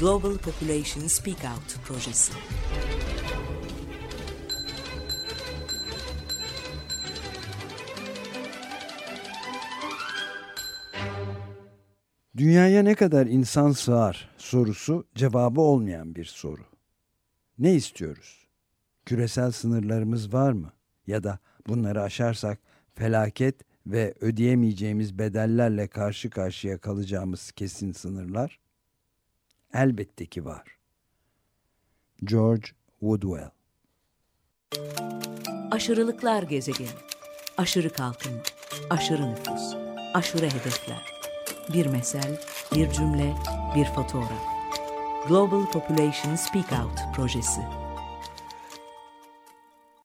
Global Population Speak Out projesi. Dünyaya ne kadar insan sığar sorusu cevabı olmayan bir soru. Ne istiyoruz? Küresel sınırlarımız var mı? Ya da bunları aşarsak felaket ve ödeyemeyeceğimiz bedellerle karşı karşıya kalacağımız kesin sınırlar? Elbette ki var. George Woodwell Aşırılıklar gezegeni. Aşırı kalkınma, aşırı nüfus, aşırı hedefler. Bir mesel, bir cümle, bir fotoğraf. Global Population Speak Out projesi.